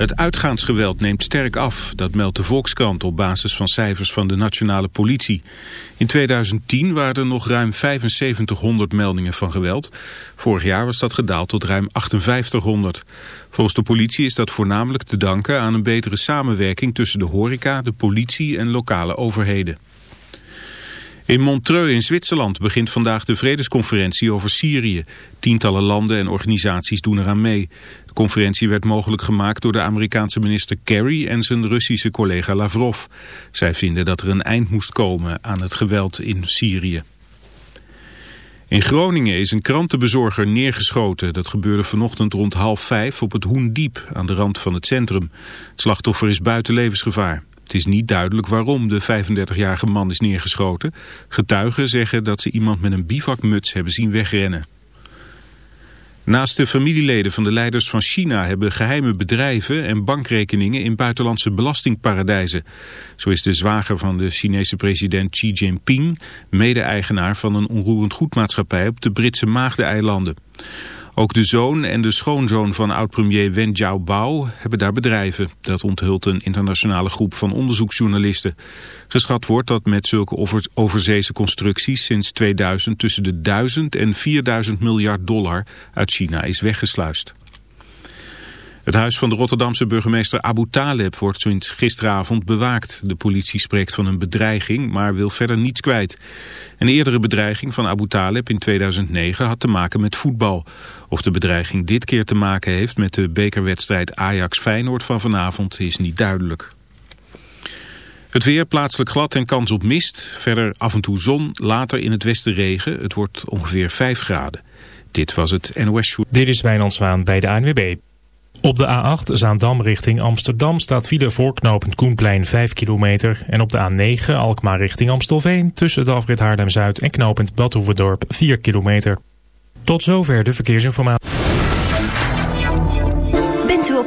Het uitgaansgeweld neemt sterk af, dat meldt de Volkskrant op basis van cijfers van de nationale politie. In 2010 waren er nog ruim 7500 meldingen van geweld. Vorig jaar was dat gedaald tot ruim 5800. Volgens de politie is dat voornamelijk te danken aan een betere samenwerking tussen de horeca, de politie en lokale overheden. In Montreux in Zwitserland begint vandaag de vredesconferentie over Syrië. Tientallen landen en organisaties doen eraan mee. De conferentie werd mogelijk gemaakt door de Amerikaanse minister Kerry en zijn Russische collega Lavrov. Zij vinden dat er een eind moest komen aan het geweld in Syrië. In Groningen is een krantenbezorger neergeschoten. Dat gebeurde vanochtend rond half vijf op het Hoendiep aan de rand van het centrum. Het slachtoffer is buiten levensgevaar. Het is niet duidelijk waarom de 35-jarige man is neergeschoten. Getuigen zeggen dat ze iemand met een bivakmuts hebben zien wegrennen. Naast de familieleden van de leiders van China hebben geheime bedrijven en bankrekeningen in buitenlandse belastingparadijzen. Zo is de zwager van de Chinese president Xi Jinping mede-eigenaar van een onroerend goedmaatschappij op de Britse Maagdeneilanden. Ook de zoon en de schoonzoon van oud-premier Wen Jiabao hebben daar bedrijven. Dat onthult een internationale groep van onderzoeksjournalisten. Geschat wordt dat met zulke overzeese constructies sinds 2000 tussen de 1000 en 4000 miljard dollar uit China is weggesluist. Het huis van de Rotterdamse burgemeester Abu Taleb wordt sinds gisteravond bewaakt. De politie spreekt van een bedreiging, maar wil verder niets kwijt. Een eerdere bedreiging van Abu Taleb in 2009 had te maken met voetbal. Of de bedreiging dit keer te maken heeft met de bekerwedstrijd Ajax-Feyenoord van vanavond is niet duidelijk. Het weer plaatselijk glad en kans op mist. Verder af en toe zon, later in het westen regen. Het wordt ongeveer 5 graden. Dit was het NOS Show. Dit is Wijnand Zwaan bij de ANWB. Op de A8 Zaandam richting Amsterdam staat file voorknopend Koenplein 5 kilometer. En op de A9 Alkmaar richting Amstelveen tussen de afrit Haarlem-Zuid en knopend Badhoevedorp 4 kilometer. Tot zover de verkeersinformatie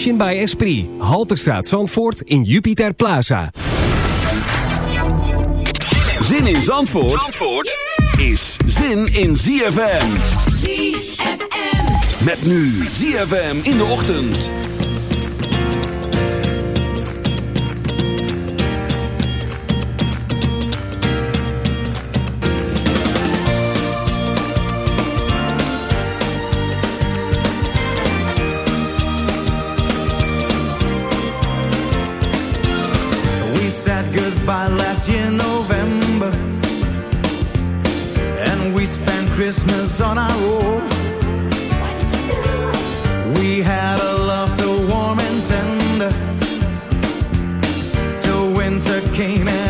Emotion by Esprit. Halterstraat Zandvoort in Jupiter Plaza. Zin in Zandvoort, Zandvoort is zin in ZFM. ZFM. Met nu ZFM in de ochtend. Goodbye last year November. And we spent Christmas on our own. We had a love so warm and tender. Till winter came and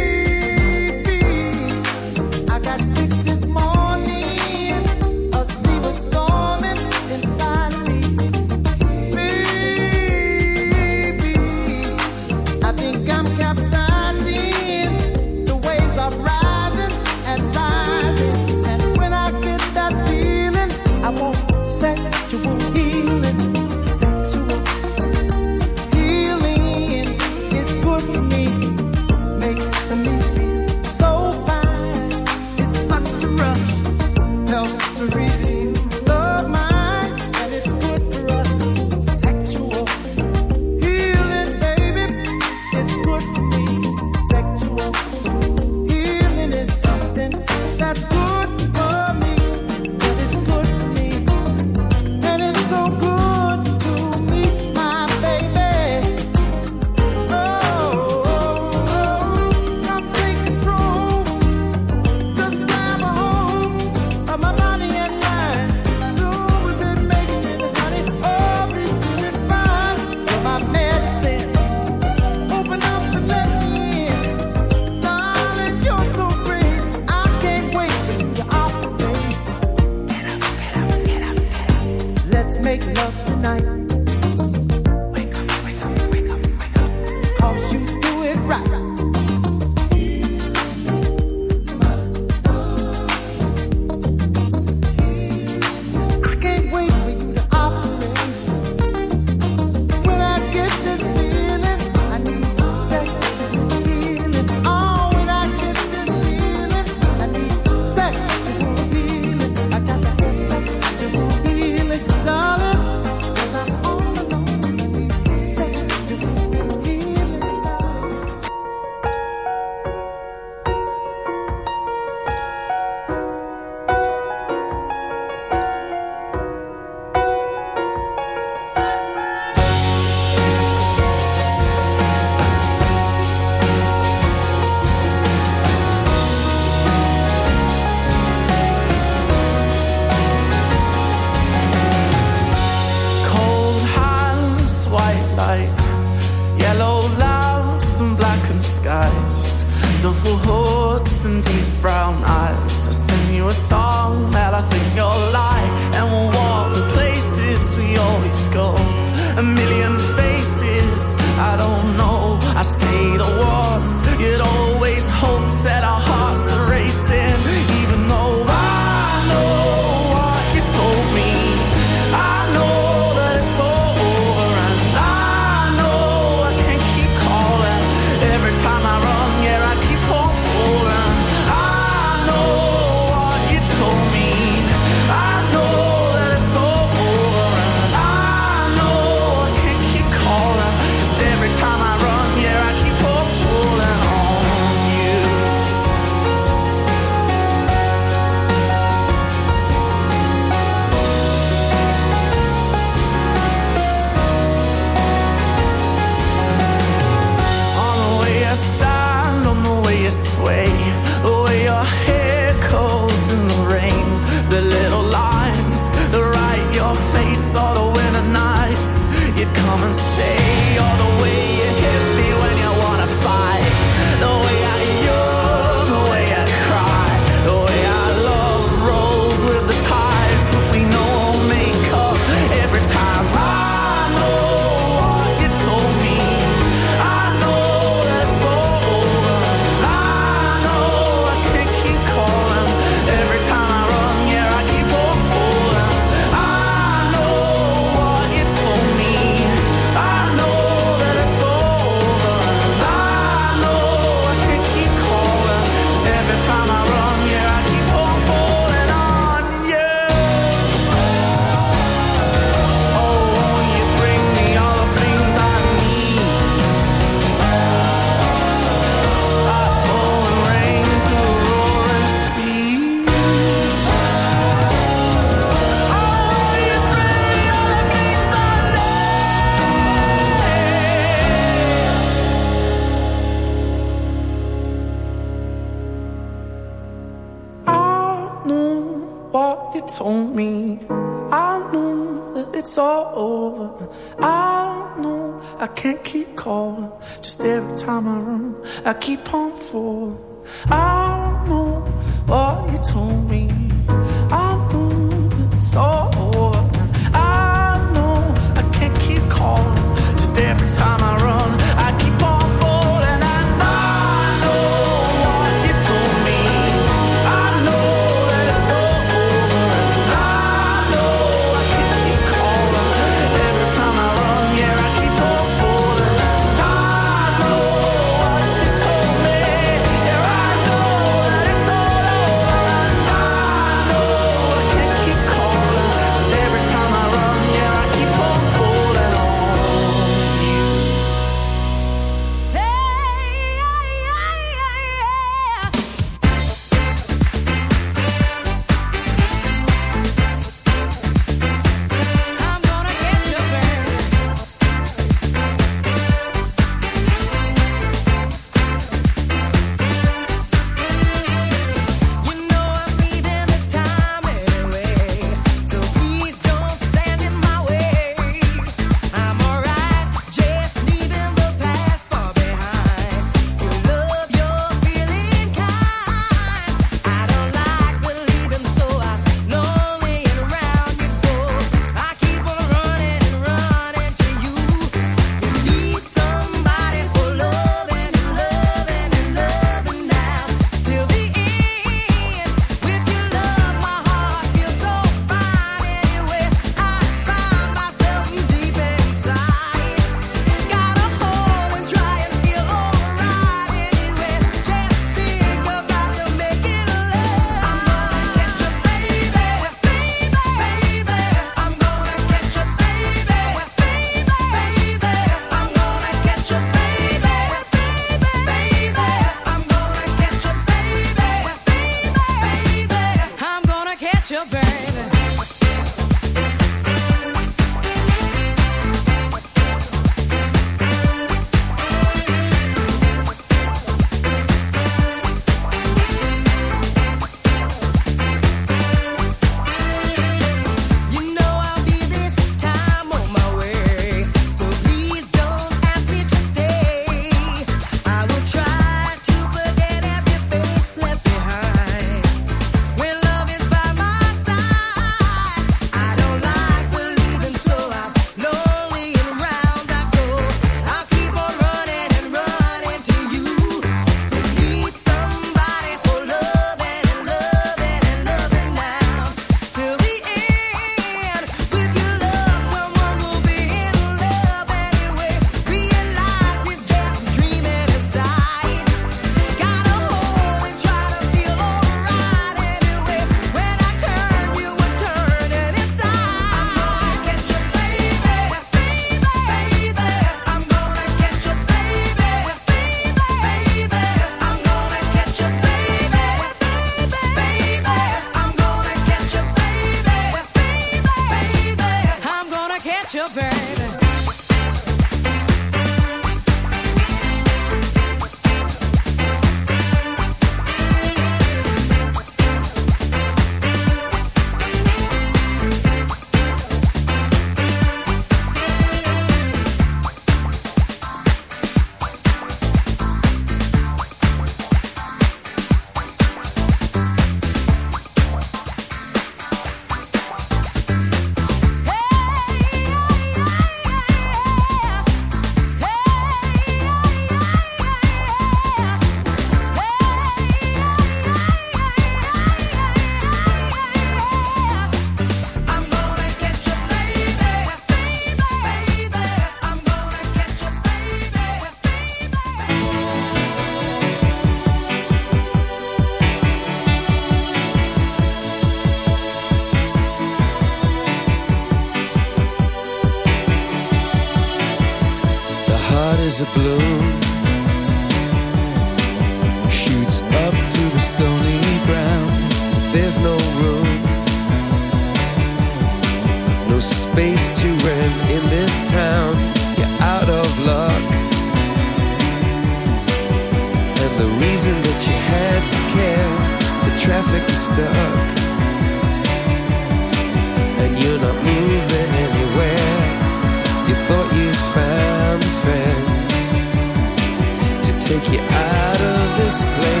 take you out of this place.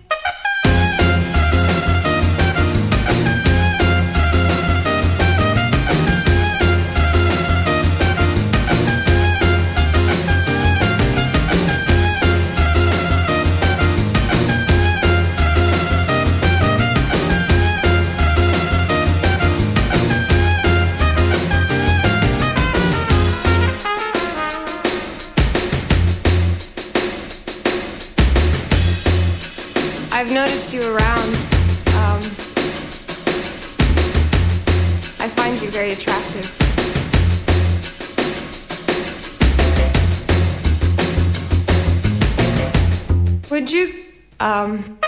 um,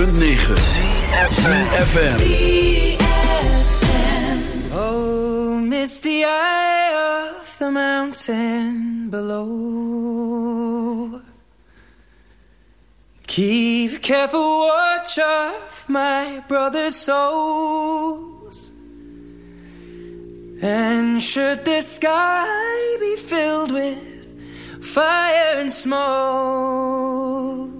106.9 FM. Oh, misty eye of the mountain below. Keep careful watch of my brother's souls. And should the sky be filled with fire and smoke,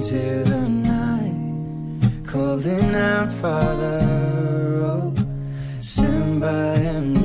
into the night, calling out, Father, oh, stand by and